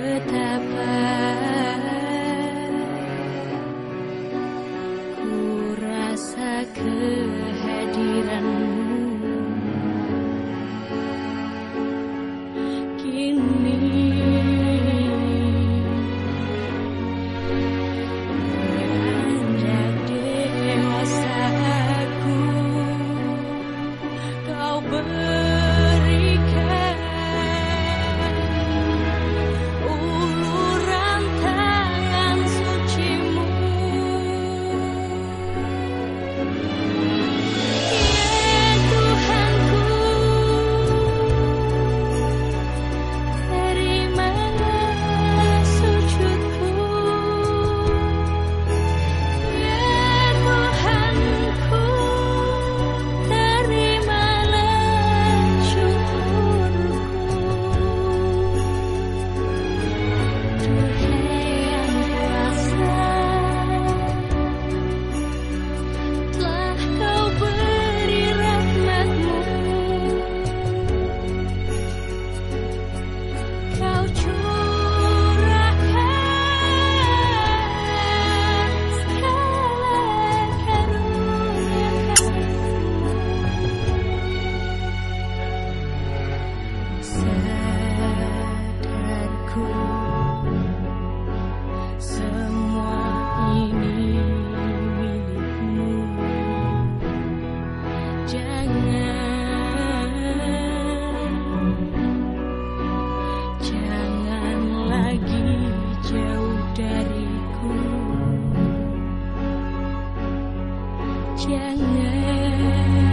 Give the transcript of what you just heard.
betapa Semua ini milikmu. Jangan Jangan lagi jauh dariku. Jangan.